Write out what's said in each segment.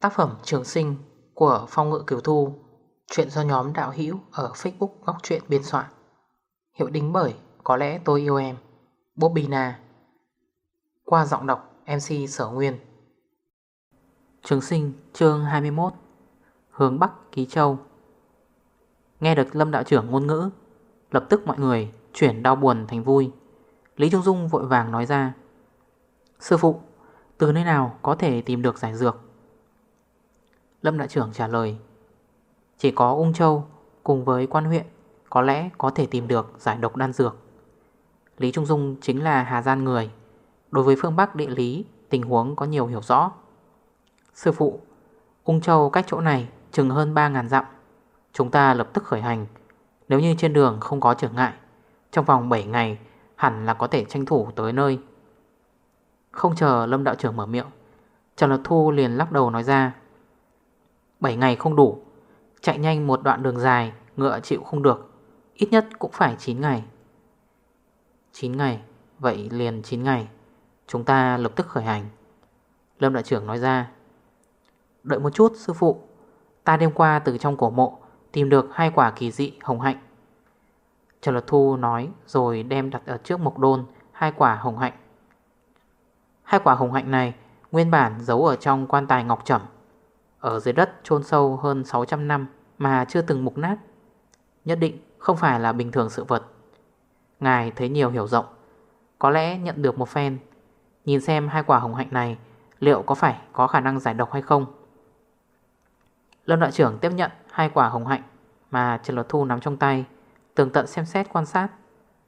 Tác phẩm Trường Sinh của Phong Ngự Kiều Thu, Chuyện do nhóm đạo hữu ở Facebook Góc Chuyện biên soạn. Hiệu đính bởi Có lẽ tôi yêu em Bobina Qua giọng đọc MC Sở Nguyên. Trường Sinh, chương 21 Hướng Bắc, Ký Châu. Nghe được Lâm Đạo trưởng ngôn ngữ, Lập tức mọi người chuyển đau buồn thành vui. Lý Trung Dung vội vàng nói ra, Sư phụ, Từ nơi nào có thể tìm được giải dược? Lâm Đại trưởng trả lời, Chỉ có Ung Châu cùng với quan huyện Có lẽ có thể tìm được giải độc đan dược. Lý Trung Dung chính là Hà Gian người. Đối với phương Bắc địa lý, Tình huống có nhiều hiểu rõ. Sư phụ, Ung Châu cách chỗ này chừng hơn 3.000 dặm. Chúng ta lập tức khởi hành. Nếu như trên đường không có trở ngại, Trong vòng 7 ngày Hẳn là có thể tranh thủ tới nơi. Không chờ Lâm Đạo trưởng mở miệng, Trần Lật Thu liền lắc đầu nói ra 7 ngày không đủ. Chạy nhanh một đoạn đường dài, Ngựa chịu không được. Ít nhất cũng phải 9 ngày. 9 ngày? Vậy liền 9 ngày. Chúng ta lập tức khởi hành. Lâm đại trưởng nói ra. Đợi một chút, sư phụ. Ta đêm qua từ trong cổ mộ Tìm được hai quả kỳ dị hồng hạnh. Trần Lật Thu nói, Rồi đem đặt ở trước mộc đôn Hai quả hồng hạnh. Hai quả hồng hạnh này Nguyên bản giấu ở trong quan tài ngọc trầm ở dưới đất chôn sâu hơn 600 năm Mà chưa từng mục nát. Nhất định không phải là bình thường sự vật. Ngài thấy nhiều hiểu rộng, Có lẽ nhận được một phen. Nhìn xem hai quả hồng hạnh này, Liệu có phải có khả năng giải độc hay không? Lâm đội trưởng tiếp nhận Hai quả hồng hạnh Mà Trần Lột Thu nắm trong tay, Tường tận xem xét quan sát.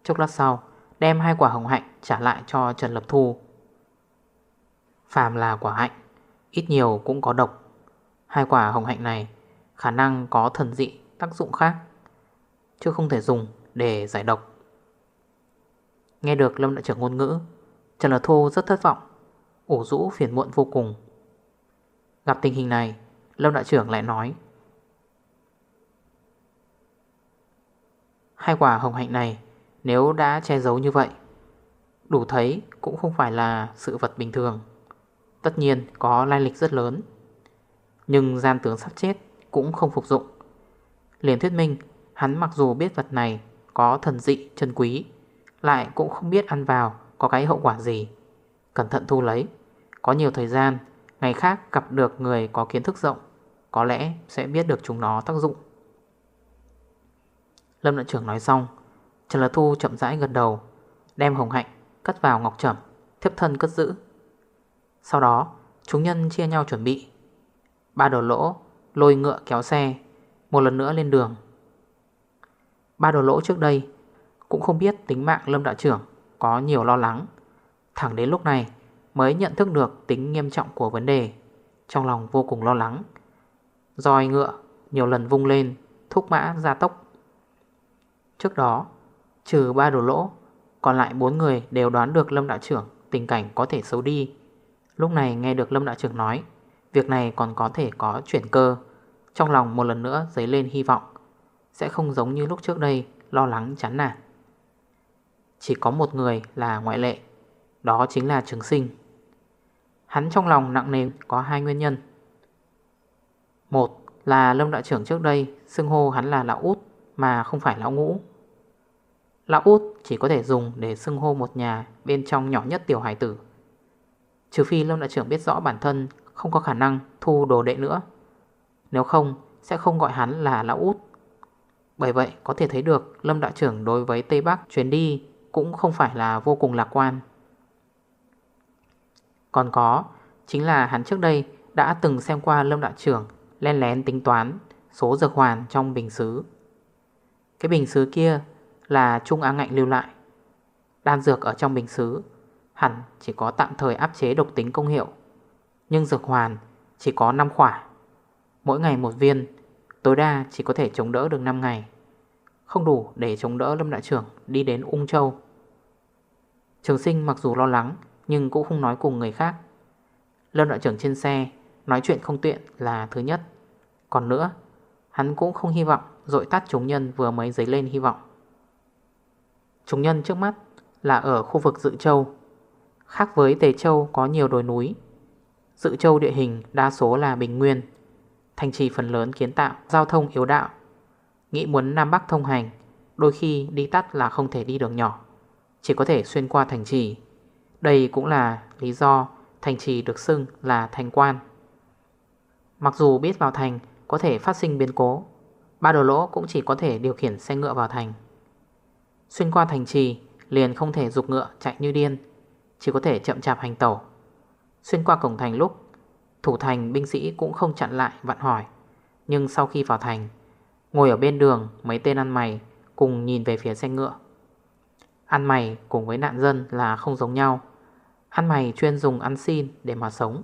Chốc lát sau, Đem hai quả hồng hạnh trả lại cho Trần Lập Thu. Phàm là quả hạnh, Ít nhiều cũng có độc. Hai quả hồng hạnh này khả năng có thần dị tác dụng khác, Chứ không thể dùng để giải độc. Nghe được Lâm Đại trưởng ngôn ngữ, Trần Lật Thu rất thất vọng Ổ rũ phiền muộn vô cùng. Gặp tình hình này, Lâm Đại trưởng lại nói, Hai quả hồng hạnh này Nếu đã che giấu như vậy, Đủ thấy cũng không phải là sự vật bình thường. Tất nhiên có lai lịch rất lớn nhưng gian tướng sắp chết cũng không phục dụng. Liền thuyết minh, Hắn mặc dù biết vật này có thần dị, chân quý, Lại cũng không biết ăn vào có cái hậu quả gì. Cẩn thận thu lấy, Có nhiều thời gian, Ngày khác gặp được người có kiến thức rộng, Có lẽ sẽ biết được chúng nó tác dụng. Lâm đại trưởng nói xong, Trần Lật Thu chậm rãi gần đầu, Đem hồng hạnh cất vào ngọc trầm Thiếp thân cất giữ. Sau đó, chúng nhân chia nhau chuẩn bị. Ba đồ lỗ, lôi ngựa kéo xe, Một lần nữa lên đường. Ba đồ lỗ trước đây Cũng không biết tính mạng Lâm Đạo trưởng Có nhiều lo lắng. Thẳng đến lúc này mới nhận thức được tính nghiêm trọng của vấn đề, Trong lòng vô cùng lo lắng. Roi ngựa nhiều lần vung lên, Thúc mã ra tốc. Trước đó, Trừ ba đồ lỗ, Còn lại bốn người đều đoán được Lâm Đạo trưởng Tình cảnh có thể xấu đi. Lúc này nghe được Lâm Đạo trưởng nói Việc này còn có thể có chuyển cơ. Trong lòng một lần nữa dấy lên hy vọng. Sẽ không giống như lúc trước đây, Lo lắng, chán nản. Chỉ có một người là ngoại lệ, Đó chính là trường sinh. Hắn trong lòng nặng nề có hai nguyên nhân. Một là Lâm Đại trưởng trước đây Xưng hô hắn là Lão Út Mà không phải Lão Ngũ. Lão Út chỉ có thể dùng để xưng hô một nhà Bên trong nhỏ nhất tiểu hải tử. Trừ phi Lâm Đại trưởng biết rõ bản thân không có khả năng thu đồ đệ nữa. Nếu không, sẽ không gọi hắn là lão út. Bởi vậy, có thể thấy được, Lâm Đạo trưởng đối với Tây Bắc chuyến đi Cũng không phải là vô cùng lạc quan. Còn có, Chính là hắn trước đây đã từng xem qua Lâm Đạo trưởng Len lén tính toán Số dược hoàn trong bình xứ. Cái bình xứ kia Là Trung Á Ngạnh lưu lại. Đan dược ở trong bình xứ Hẳn chỉ có tạm thời áp chế độc tính công hiệu nhưng dược hoàn chỉ có 5 khỏa. Mỗi ngày một viên, Tối đa chỉ có thể chống đỡ được 5 ngày. Không đủ để chống đỡ Lâm Đại trưởng Đi đến Ung Châu. Trường sinh mặc dù lo lắng, Nhưng cũng không nói cùng người khác. Lâm Đại trưởng trên xe Nói chuyện không tiện là thứ nhất. Còn nữa, Hắn cũng không hy vọng dội tắt chúng nhân vừa mới dấy lên hy vọng. Chúng nhân trước mắt Là ở khu vực Dự Châu. Khác với Tề Châu có nhiều đồi núi Dự châu địa hình đa số là bình nguyên, Thành trì phần lớn kiến tạo, Giao thông yếu đạo. Nghĩ muốn Nam Bắc thông hành, Đôi khi đi tắt là không thể đi đường nhỏ, Chỉ có thể xuyên qua thành trì. Đây cũng là lý do Thành trì được xưng là thành quan. Mặc dù biết vào thành Có thể phát sinh biến cố, Ba đồ lỗ cũng chỉ có thể điều khiển xe ngựa vào thành. Xuyên qua thành trì, Liền không thể dục ngựa chạy như điên, Chỉ có thể chậm chạp hành tẩu. Xuyên qua cổng thành lúc, Thủ thành binh sĩ cũng không chặn lại, vặn hỏi. Nhưng sau khi vào thành, Ngồi ở bên đường, mấy tên ăn mày Cùng nhìn về phía xe ngựa. Ăn mày cùng với nạn dân là không giống nhau. Ăn mày chuyên dùng ăn xin để mà sống.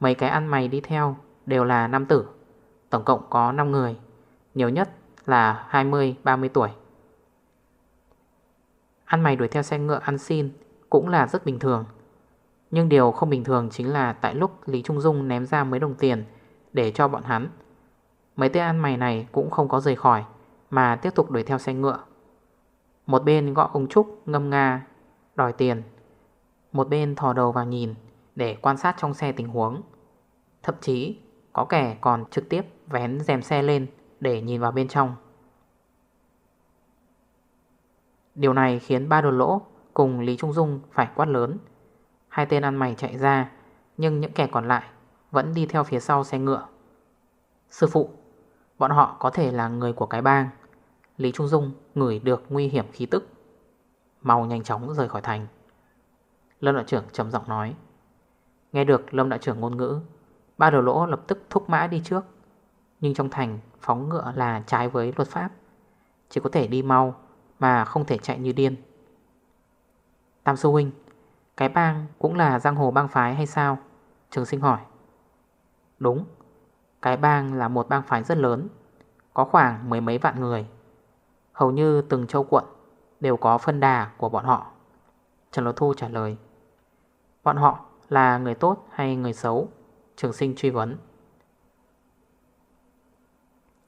Mấy cái ăn mày đi theo đều là nam tử, Tổng cộng có 5 người, Nhiều nhất là 20-30 tuổi. Ăn mày đuổi theo xe ngựa ăn xin Cũng là rất bình thường. Nhưng điều không bình thường chính là Tại lúc Lý Trung Dung ném ra mấy đồng tiền Để cho bọn hắn, Mấy tên ăn mày này cũng không có rời khỏi, Mà tiếp tục đuổi theo xe ngựa. Một bên gọi ông Trúc, ngâm nga, Đòi tiền. Một bên thò đầu vào nhìn Để quan sát trong xe tình huống. Thậm chí có kẻ còn trực tiếp vén rèm xe lên Để nhìn vào bên trong. Điều này khiến ba đồn lỗ cùng Lý Trung Dung phải quát lớn. Hai tên ăn mày chạy ra, Nhưng những kẻ còn lại vẫn đi theo phía sau xe ngựa. Sư phụ, Bọn họ có thể là người của cái bang. Lý Trung Dung ngửi được nguy hiểm khí tức. Mau nhanh chóng rời khỏi thành. Lâm đại trưởng trầm giọng nói. Nghe được Lâm đại trưởng ngôn ngữ, Ba đầu lỗ lập tức thúc mã đi trước. Nhưng trong thành, phóng ngựa là trái với luật pháp. Chỉ có thể đi mau Mà không thể chạy như điên. Tam sư huynh cái bang cũng là giang hồ bang phái hay sao? Trường sinh hỏi. Đúng, Cái bang là một bang phái rất lớn, Có khoảng mười mấy vạn người. Hầu như từng châu quận Đều có phân đà của bọn họ. Trần Lô Thu trả lời, Bọn họ là người tốt hay người xấu? Trường sinh truy vấn.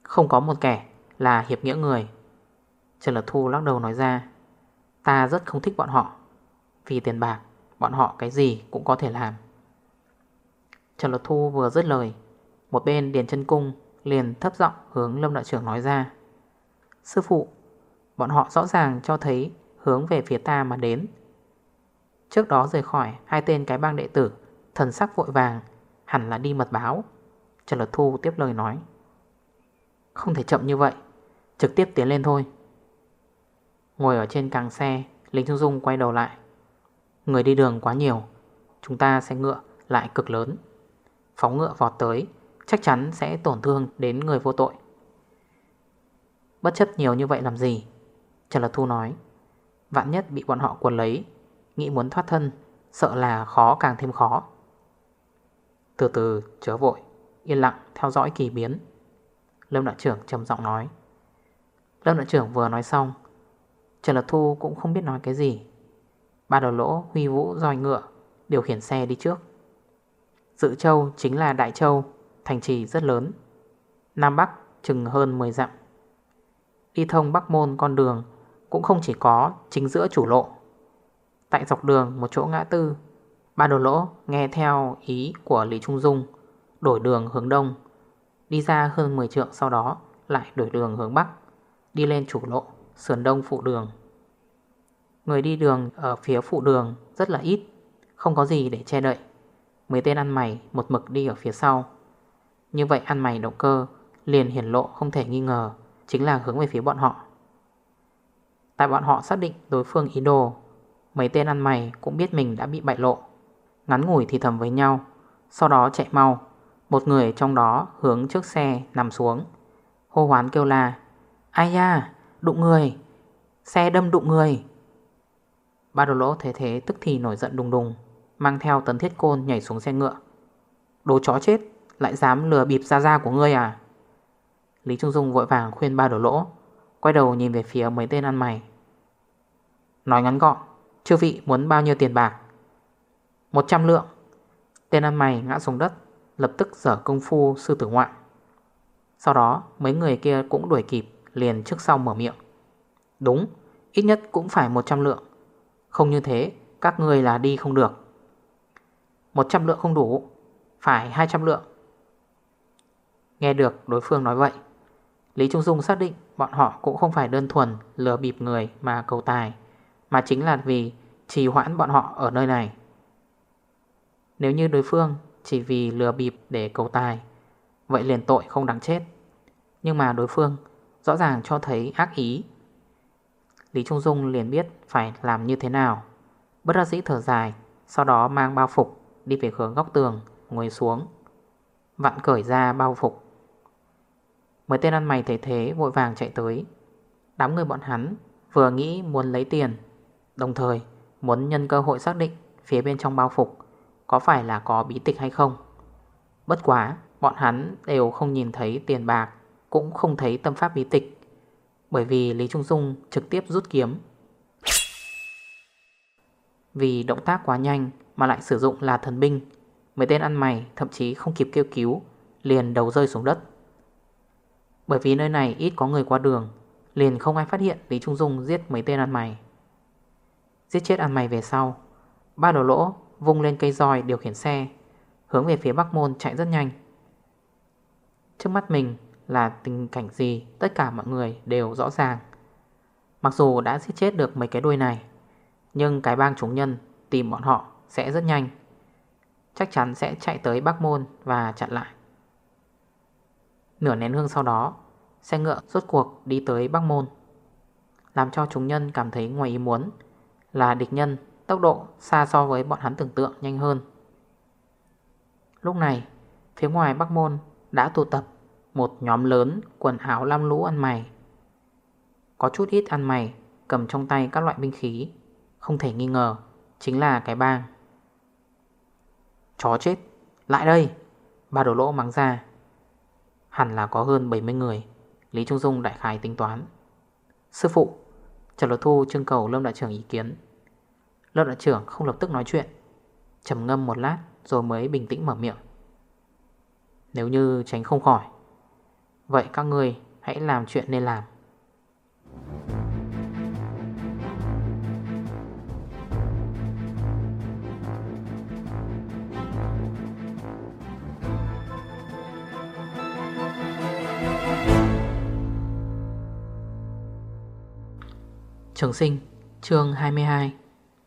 Không có một kẻ là hiệp nghĩa người. Trần Lật Thu lắc đầu nói ra, Ta rất không thích bọn họ Vì tiền bạc. Bọn họ cái gì cũng có thể làm. Trần Lột Thu vừa dứt lời, Một bên Điền chân Cung liền thấp giọng hướng Lâm Đại trưởng nói ra. Sư phụ, Bọn họ rõ ràng cho thấy hướng về phía ta mà đến. Trước đó rời khỏi, hai tên cái bang đệ tử, Thần sắc vội vàng, Hẳn là đi mật báo. Trần Lột Thu tiếp lời nói. Không thể chậm như vậy, Trực tiếp tiến lên thôi. Ngồi ở trên càng xe Lính Trung Dung quay đầu lại Người đi đường quá nhiều, Chúng ta sẽ ngựa lại cực lớn. Phóng ngựa vọt tới, Chắc chắn sẽ tổn thương đến người vô tội. Bất chấp nhiều như vậy làm gì? Trần Lật Thu nói. Vạn nhất bị bọn họ quần lấy, Nghĩ muốn thoát thân, Sợ là khó càng thêm khó. Từ từ, chớ vội, Yên lặng, theo dõi kỳ biến. Lâm đại trưởng trầm giọng nói. Lâm đại trưởng vừa nói xong, Trần Lật Thu cũng không biết nói cái gì. Ba đầu lỗ, huy vũ, roi ngựa, Điều khiển xe đi trước. Dự châu chính là Đại Châu, Thành trì rất lớn. Nam Bắc chừng hơn 10 dặm. Đi thông Bắc Môn con đường Cũng không chỉ có chính giữa chủ lộ. Tại dọc đường một chỗ ngã tư, Ba đồ lỗ nghe theo ý của Lý Trung Dung, Đổi đường hướng đông. Đi ra hơn 10 trượng sau đó Lại đổi đường hướng bắc, Đi lên chủ lộ, Sườn đông phụ đường. Người đi đường ở phía phụ đường Rất là ít, Không có gì để che đậy. Mấy tên ăn mày một mực đi ở phía sau. Như vậy ăn mày động cơ, Liền hiển lộ không thể nghi ngờ, Chính là hướng về phía bọn họ. Tại bọn họ xác định đối phương ý đồ, Mấy tên ăn mày cũng biết mình đã bị bại lộ. Ngắn ngủi thì thầm với nhau, Sau đó chạy mau. Một người trong đó hướng trước xe nằm xuống. Hô hoán kêu là, Ai da, đụng người! Xe đâm đụng người! Ba đồ lỗ thế thế tức thì nổi giận đùng đùng, Mang theo tấn thiết côn nhảy xuống xe ngựa. Đồ chó chết, Lại dám lừa bịp ra ra của ngươi à? Lý Trung Dung vội vàng khuyên ba đồ lỗ Quay đầu nhìn về phía mấy tên ăn mày. Nói ngắn gọn, Chư vị muốn bao nhiêu tiền bạc? 100 lượng. Tên ăn mày ngã xuống đất, Lập tức dở công phu sư tử ngoạn. Sau đó, mấy người kia cũng đuổi kịp, Liền trước sau mở miệng. Đúng, Ít nhất cũng phải 100 lượng. Không như thế, Các người là đi không được. 100 lượng không đủ, Phải 200 lượng. Nghe được đối phương nói vậy, Lý Trung Dung xác định bọn họ cũng không phải đơn thuần lừa bịp người mà cầu tài, Mà chính là vì trì hoãn bọn họ ở nơi này. Nếu như đối phương chỉ vì lừa bịp để cầu tài, Vậy liền tội không đáng chết. Nhưng mà đối phương rõ ràng cho thấy ác ý Lý Trung Dung liền biết phải làm như thế nào. Bất đắc dĩ thở dài, Sau đó mang bao phục, Đi về hướng góc tường, Ngồi xuống. Vặn cởi ra bao phục. Mấy tên ăn mày thấy thế, vội vàng chạy tới. Đám người bọn hắn Vừa nghĩ muốn lấy tiền, Đồng thời muốn nhân cơ hội xác định Phía bên trong bao phục Có phải là có bí tịch hay không. Bất quá, bọn hắn đều không nhìn thấy tiền bạc, Cũng không thấy tâm pháp bí tịch. Bởi vì Lý Trung Dung trực tiếp rút kiếm. Vì động tác quá nhanh Mà lại sử dụng là thần binh, Mấy tên ăn mày thậm chí không kịp kêu cứu, Liền đầu rơi xuống đất. Bởi vì nơi này ít có người qua đường, Liền không ai phát hiện Lý Trung Dung giết mấy tên ăn mày. Giết chết ăn mày về sau, Ba đầu lỗ vung lên cây roi điều khiển xe, Hướng về phía Bắc Môn chạy rất nhanh. Trước mắt mình là tình cảnh gì, Tất cả mọi người đều rõ ràng. Mặc dù đã giết chết được mấy cái đuôi này, Nhưng cái bang chúng nhân tìm bọn họ sẽ rất nhanh. Chắc chắn sẽ chạy tới Bắc Môn và chặn lại. Nửa nén hương sau đó, Xe ngựa rốt cuộc đi tới Bắc Môn. Làm cho chúng nhân cảm thấy ngoài ý muốn Là địch nhân tốc độ xa so với bọn hắn tưởng tượng nhanh hơn. Lúc này, Phía ngoài Bắc Môn đã tụ tập một nhóm lớn quần áo lam lũ ăn mày. Có chút ít ăn mày, Cầm trong tay các loại binh khí. Không thể nghi ngờ, Chính là cái bang. Chó chết, Lại đây! Ba đồ lỗ mắng ra. Hẳn là có hơn 70 người, Lý Trung Dung đại khái tính toán. Sư phụ, Trần Lột Thu trưng cầu Lâm Đại trưởng ý kiến. Lâm Đại trưởng không lập tức nói chuyện. Trầm ngâm một lát, Rồi mới bình tĩnh mở miệng. Nếu như tránh không khỏi Vậy các người hãy làm chuyện nên làm. Trường sinh, chương 22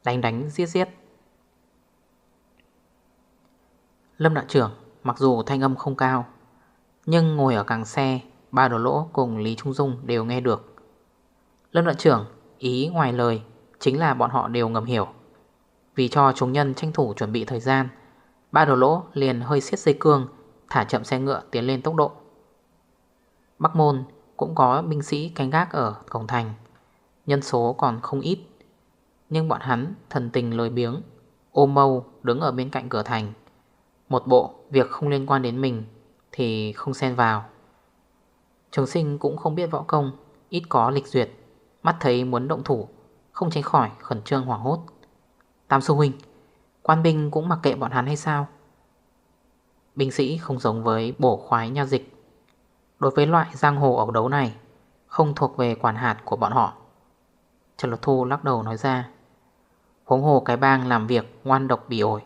Đánh đánh giết giết. Lâm đạo trưởng, mặc dù thanh âm không cao nhưng ngồi ở càng xe, Ba đồ lỗ cùng Lý Trung Dung đều nghe được. Lâm đoạn trưởng, ý ngoài lời, Chính là bọn họ đều ngầm hiểu. Vì cho chúng nhân tranh thủ chuẩn bị thời gian, Ba đồ lỗ liền hơi siết dây cương, Thả chậm xe ngựa tiến lên tốc độ. Bắc môn cũng có binh sĩ canh gác ở cổng thành, Nhân số còn không ít. Nhưng bọn hắn thần tình lười biếng Ôm mâu đứng ở bên cạnh cửa thành. Một bộ việc không liên quan đến mình thì không xen vào. Trường sinh cũng không biết võ công, Ít có lịch duyệt, Mắt thấy muốn động thủ, Không tránh khỏi khẩn trương hoảng hốt. Tam sư huynh, Quan binh cũng mặc kệ bọn hắn hay sao? Binh sĩ không giống với bổ khoái nha dịch. Đối với loại giang hồ ẩu đấu này, Không thuộc về quản hạt của bọn họ. Trần Lột Thu lắc đầu nói ra, Huống hồ cái bang làm việc ngoan độc bị ổi,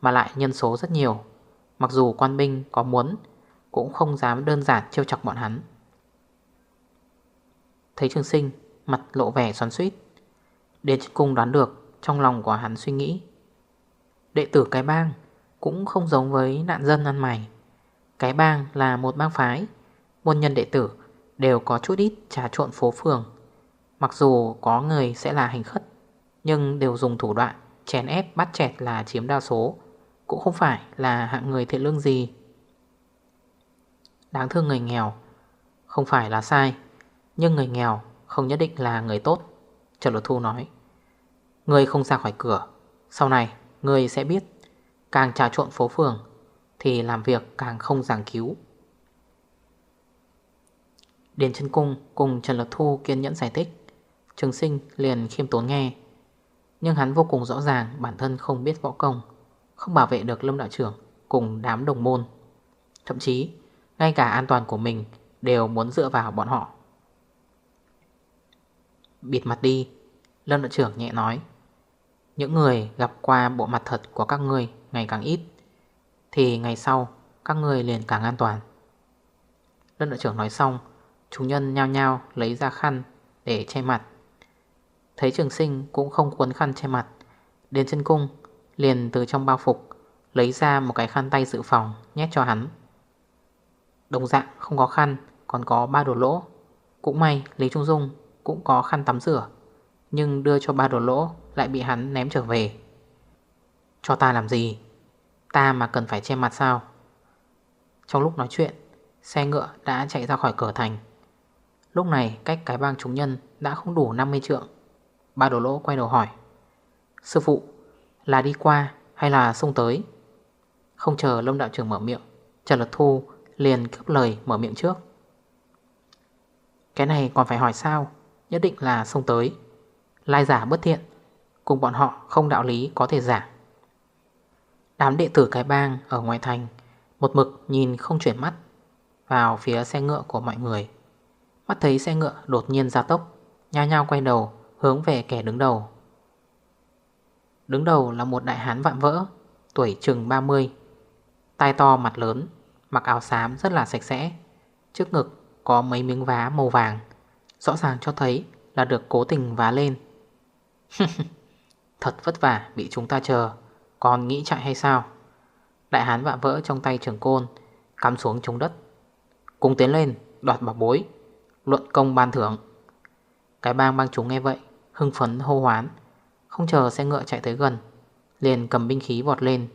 Mà lại nhân số rất nhiều, Mặc dù quan binh có muốn cũng không dám đơn giản trêu chọc bọn hắn. Thấy trường sinh, Mặt lộ vẻ xoắn suýt Điền chức cung đoán được Trong lòng của hắn suy nghĩ. Đệ tử cái bang Cũng không giống với nạn dân ăn mày. Cái bang là một bang phái, Môn nhân đệ tử Đều có chút ít trà trộn phố phường. Mặc dù có người sẽ là hành khất, Nhưng đều dùng thủ đoạn Chèn ép bắt chẹt là chiếm đa số, Cũng không phải là hạng người thiện lương gì. Đáng thương người nghèo. Không phải là sai, Nhưng người nghèo không nhất định là người tốt, Trần Lột Thu nói. Người không ra khỏi cửa, Sau này người sẽ biết, Càng trà trộn phố phường Thì làm việc càng không giảng cứu. Điền chân cung cùng Trần Lật Thu kiên nhẫn giải thích, Trường sinh liền khiêm tốn nghe. Nhưng hắn vô cùng rõ ràng bản thân không biết võ công, Không bảo vệ được Lâm Đạo trưởng cùng đám đồng môn. Thậm chí ngay cả an toàn của mình đều muốn dựa vào bọn họ. Bịt mặt đi, Lâm đội trưởng nhẹ nói. Những người gặp qua bộ mặt thật của các ngươi ngày càng ít, Thì ngày sau các người liền càng an toàn. Lân đội trưởng nói xong Chúng nhân nhao nhao lấy ra khăn để che mặt. Thấy trường sinh cũng không cuốn khăn che mặt Đến chân cung Liền từ trong bao phục Lấy ra một cái khăn tay dự phòng Nhét cho hắn. Đồng dạng, không có khăn, Còn có ba đồ lỗ. Cũng may, Lý Trung Dung cũng có khăn tắm rửa, Nhưng đưa cho ba đồ lỗ Lại bị hắn ném trở về. Cho ta làm gì? Ta mà cần phải che mặt sao? Trong lúc nói chuyện, Xe ngựa đã chạy ra khỏi cửa thành. Lúc này, cách cái bang chúng nhân Đã không đủ 50 trượng. Ba đồ lỗ quay đầu hỏi, Sư phụ, là đi qua hay là xông tới? Không chờ Lâm Đạo trưởng mở miệng, Trần Lật Thu liền cướp lời mở miệng trước. Cái này còn phải hỏi sao? Nhất định là xông tới. Lai giả bất thiện, Cùng bọn họ không đạo lý có thể giả. Đám đệ tử cái bang ở ngoài thành Một mực nhìn không chuyển mắt Vào phía xe ngựa của mọi người. Mắt thấy xe ngựa đột nhiên ra tốc, Nhao nhao quay đầu Hướng về kẻ đứng đầu. Đứng đầu là một đại hán vạm vỡ, Tuổi chừng 30 Tai to mặt lớn. Mặc áo xám rất là sạch sẽ. Trước ngực có mấy miếng vá màu vàng. Rõ ràng cho thấy là được cố tình vá lên. Thật vất vả bị chúng ta chờ. Còn nghĩ chạy hay sao? Đại hán vạ vỡ trong tay trường côn, Cắm xuống trống đất. Cùng tiến lên, đoạt bảo bối. Luận công ban thưởng. Cái bang bang chúng nghe vậy, Hưng phấn, hô hoán. Không chờ xe ngựa chạy tới gần, Liền cầm binh khí vọt lên.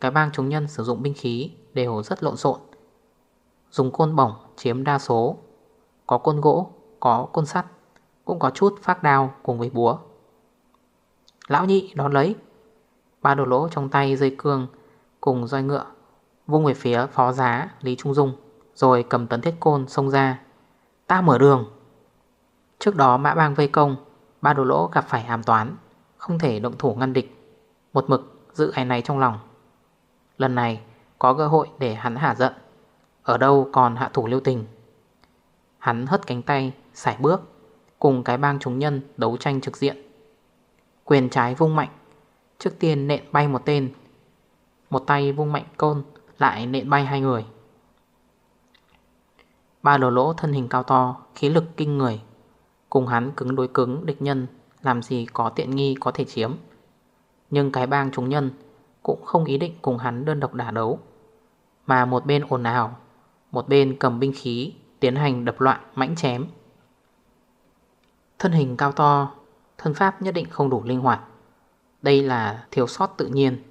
Cái bang chúng nhân sử dụng binh khí Đều rất lộn xộn. Dùng côn bổng chiếm đa số. Có côn gỗ, có côn sắt Cũng có chút phát đao cùng với búa. Lão nhị đón lấy. Ba đồ lỗ trong tay dây cương Cùng roi ngựa Vung về phía phó giá Lý Trung Dung Rồi cầm tấn thiết côn xông ra. Ta mở đường. Trước đó mã bang vây công Ba đồ lỗ gặp phải hàm toán Không thể động thủ ngăn địch. Một mực giữ ai này trong lòng. Lần này có cơ hội để hắn hạ giận. Ở đâu còn hạ thủ lưu tình? Hắn hất cánh tay, Sải bước, Cùng cái bang chúng nhân đấu tranh trực diện. Quyền trái vung mạnh, Trước tiên nện bay một tên. Một tay vung mạnh côn, Lại nện bay hai người. Ba đồ lỗ thân hình cao to, Khí lực kinh người. Cùng hắn cứng đối cứng địch nhân, Làm gì có tiện nghi có thể chiếm. Nhưng cái bang chúng nhân Cũng không ý định cùng hắn đơn độc đả đấu. Mà một bên ồn ào, Một bên cầm binh khí, Tiến hành đập loạn, mãnh chém. Thân hình cao to, Thân pháp nhất định không đủ linh hoạt. Đây là thiếu sót tự nhiên.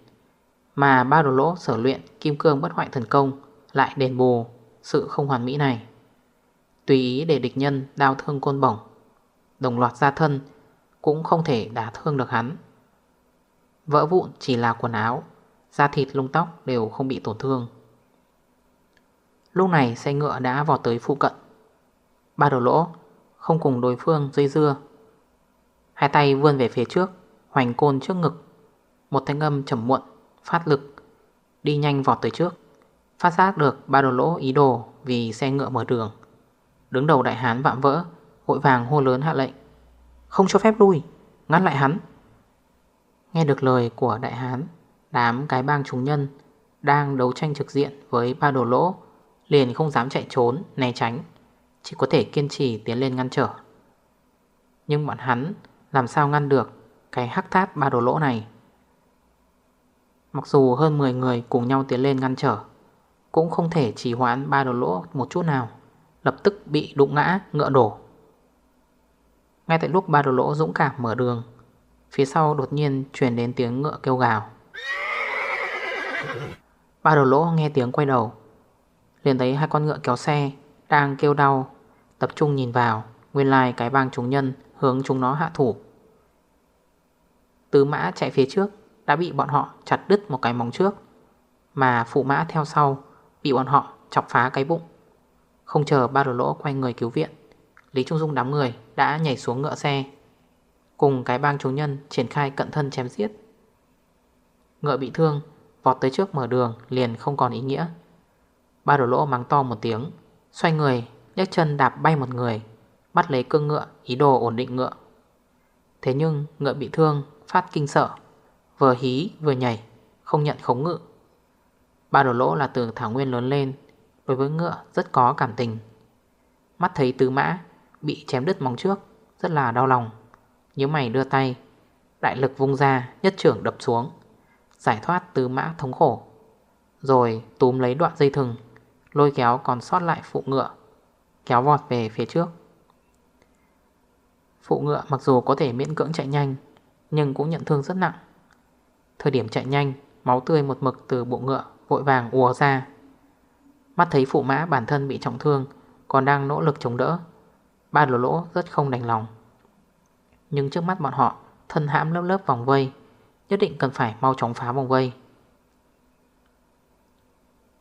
Mà ba đồ lỗ sở luyện Kim cương bất hoại thần công Lại đền bù sự không hoàn mỹ này. Tùy ý để địch nhân đau thương côn bổng, Đồng loạt ra thân Cũng không thể đả thương được hắn. Vỡ vụn chỉ là quần áo, Da thịt lông tóc đều không bị tổn thương. Lúc này xe ngựa đã vào tới phụ cận. Ba đầu lỗ, Không cùng đối phương dây dưa. Hai tay vươn về phía trước, Hoành côn trước ngực. Một thanh âm trầm muộn, Phát lực, Đi nhanh vọt tới trước. Phát giác được ba đầu lỗ ý đồ Vì xe ngựa mở đường. Đứng đầu đại hán vạm vỡ, Vội vàng hô lớn hạ lệnh. Không cho phép lui, Ngăn lại hắn. Nghe được lời của đại hán, Đám cái bang chúng nhân Đang đấu tranh trực diện với ba đồ lỗ Liền không dám chạy trốn, Né tránh. Chỉ có thể kiên trì tiến lên ngăn trở. Nhưng bọn hắn làm sao ngăn được Cái hắc tháp ba đồ lỗ này? Mặc dù hơn 10 người cùng nhau tiến lên ngăn trở, Cũng không thể trì hoãn ba đồ lỗ một chút nào. Lập tức bị đụng ngã, ngựa đổ. Ngay tại lúc ba đồ lỗ dũng cảm mở đường, Phía sau đột nhiên truyền đến tiếng ngựa kêu gào. Ba đồ lỗ nghe tiếng quay đầu liền thấy hai con ngựa kéo xe, Đang kêu đau. Tập trung nhìn vào, Nguyên lai cái bang chúng nhân hướng chúng nó hạ thủ. Tứ mã chạy phía trước, Đã bị bọn họ chặt đứt một cái móng trước, Mà phụ mã theo sau Bị bọn họ chọc phá cái bụng. Không chờ ba đồ lỗ quay người cứu viện, Lý Trung Dung đám người đã nhảy xuống ngựa xe, Cùng cái bang chúng nhân triển khai cận thân chém giết. Ngựa bị thương, Vọt tới trước mở đường liền không còn ý nghĩa. Ba đồ lỗ mắng to một tiếng. Xoay người, nhấc chân đạp bay một người. Bắt lấy cương ngựa, Ý đồ ổn định ngựa. Thế nhưng, ngựa bị thương, Phát kinh sợ. Vừa hí, vừa nhảy, không nhận khống ngự. Ba đồ lỗ là từ Thảo Nguyên lớn lên, Đối với ngựa rất có cảm tình. Mắt thấy tứ mã Bị chém đứt móng trước, Rất là đau lòng. Nhớ mày đưa tay, Đại lực vung ra, nhất trưởng đập xuống. Giải thoát tứ mã thống khổ. Rồi túm lấy đoạn dây thừng. Lôi kéo còn sót lại phụ ngựa, Kéo vọt về phía trước. Phụ ngựa mặc dù có thể miễn cưỡng chạy nhanh, Nhưng cũng nhận thương rất nặng. Thời điểm chạy nhanh, Máu tươi một mực từ bộ ngựa Vội vàng ùa ra. Mắt thấy phụ mã bản thân bị trọng thương, Còn đang nỗ lực chống đỡ, Ba lỗ lỗ rất không đành lòng. Nhưng trước mắt bọn họ, Thân hãm lớp lớp vòng vây, Nhất định cần phải mau chóng phá vòng vây.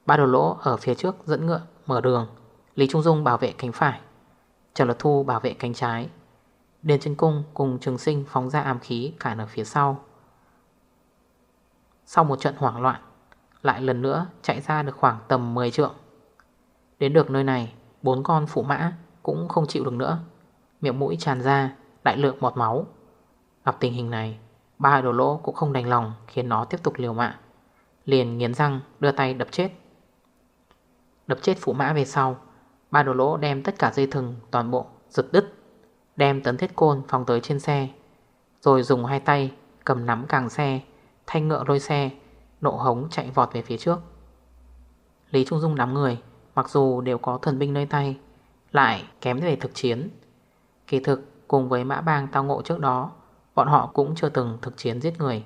Ba đồ lỗ ở phía trước dẫn ngựa mở đường. Lý Trung Dung bảo vệ cánh phải. Trần lật Thu bảo vệ cánh trái. Điền chân cung cùng trường sinh phóng ra ám khí cản ở phía sau. Sau một trận hoảng loạn, Lại lần nữa chạy ra được khoảng tầm 10 trượng. Đến được nơi này, Bốn con phụ mã cũng không chịu được nữa. Miệng mũi tràn ra, Đại lượng bọt máu. Gặp tình hình này, Ba đồ lỗ cũng không đành lòng Khiến nó tiếp tục liều mạng. Liền nghiến răng đưa tay đập chết. Đập chết phụ mã về sau. Ba đồ lỗ đem tất cả dây thừng, toàn bộ, giật đứt, Đem tấn thiết côn phòng tới trên xe. Rồi dùng hai tay cầm nắm càng xe Thanh ngựa lôi xe, Nộ hống chạy vọt về phía trước. Lý Trung Dung đám người, Mặc dù đều có thần binh nơi tay, Lại kém về thực chiến. Kỳ thực, cùng với mã bang tao ngộ trước đó, Bọn họ cũng chưa từng thực chiến giết người.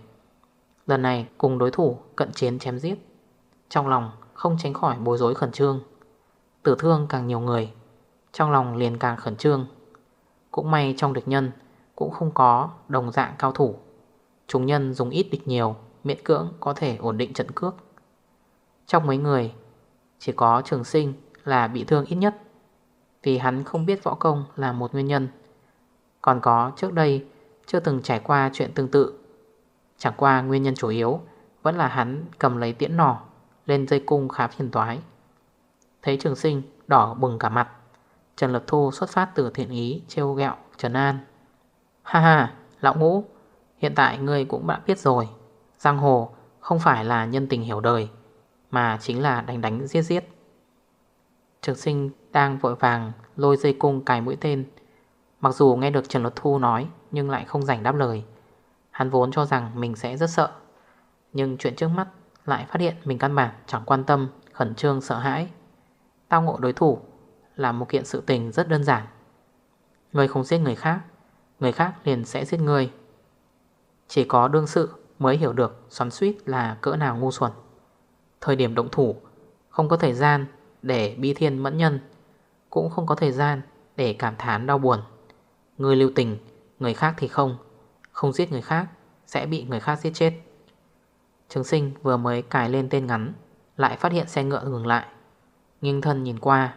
Lần này cùng đối thủ cận chiến chém giết. Trong lòng không tránh khỏi bối rối khẩn trương. Tử thương càng nhiều người, Trong lòng liền càng khẩn trương. Cũng may trong địch nhân Cũng không có đồng dạng cao thủ. Chúng nhân dùng ít địch nhiều, Miễn cưỡng có thể ổn định trận cước. Trong mấy người, Chỉ có trường sinh là bị thương ít nhất. Vì hắn không biết võ công là một nguyên nhân. Còn có trước đây Chưa từng trải qua chuyện tương tự. Chẳng qua nguyên nhân chủ yếu Vẫn là hắn cầm lấy tiễn nỏ. Lên dây cung khá phiền toái. Thấy trường sinh đỏ bừng cả mặt, Trần Lập Thu xuất phát từ thiện ý Trêu gẹo Trần An. Ha ha, lão ngũ, Hiện tại ngươi cũng đã biết rồi. Giang hồ không phải là nhân tình hiểu đời, Mà chính là đánh đánh giết giết. Trường sinh đang vội vàng Lôi dây cung cài mũi tên. Mặc dù nghe được Trần Lập Thu nói, Nhưng lại không rảnh đáp lời. Hắn vốn cho rằng mình sẽ rất sợ, Nhưng chuyện trước mắt lại phát hiện Mình căn bản chẳng quan tâm, Khẩn trương, sợ hãi. Tao ngộ đối thủ là một kiện sự tình rất đơn giản. Người không giết người khác Người khác liền sẽ giết người. Chỉ có đương sự mới hiểu được xoắn suýt là cỡ nào ngu xuẩn. Thời điểm động thủ, Không có thời gian để bi thiên mẫn nhân, Cũng không có thời gian để cảm thán đau buồn. Người lưu tình, Người khác thì không. Không giết người khác, Sẽ bị người khác giết chết. Trường sinh vừa mới cài lên tên ngắn, Lại phát hiện xe ngựa ngừng lại. Nghiêng thân nhìn qua.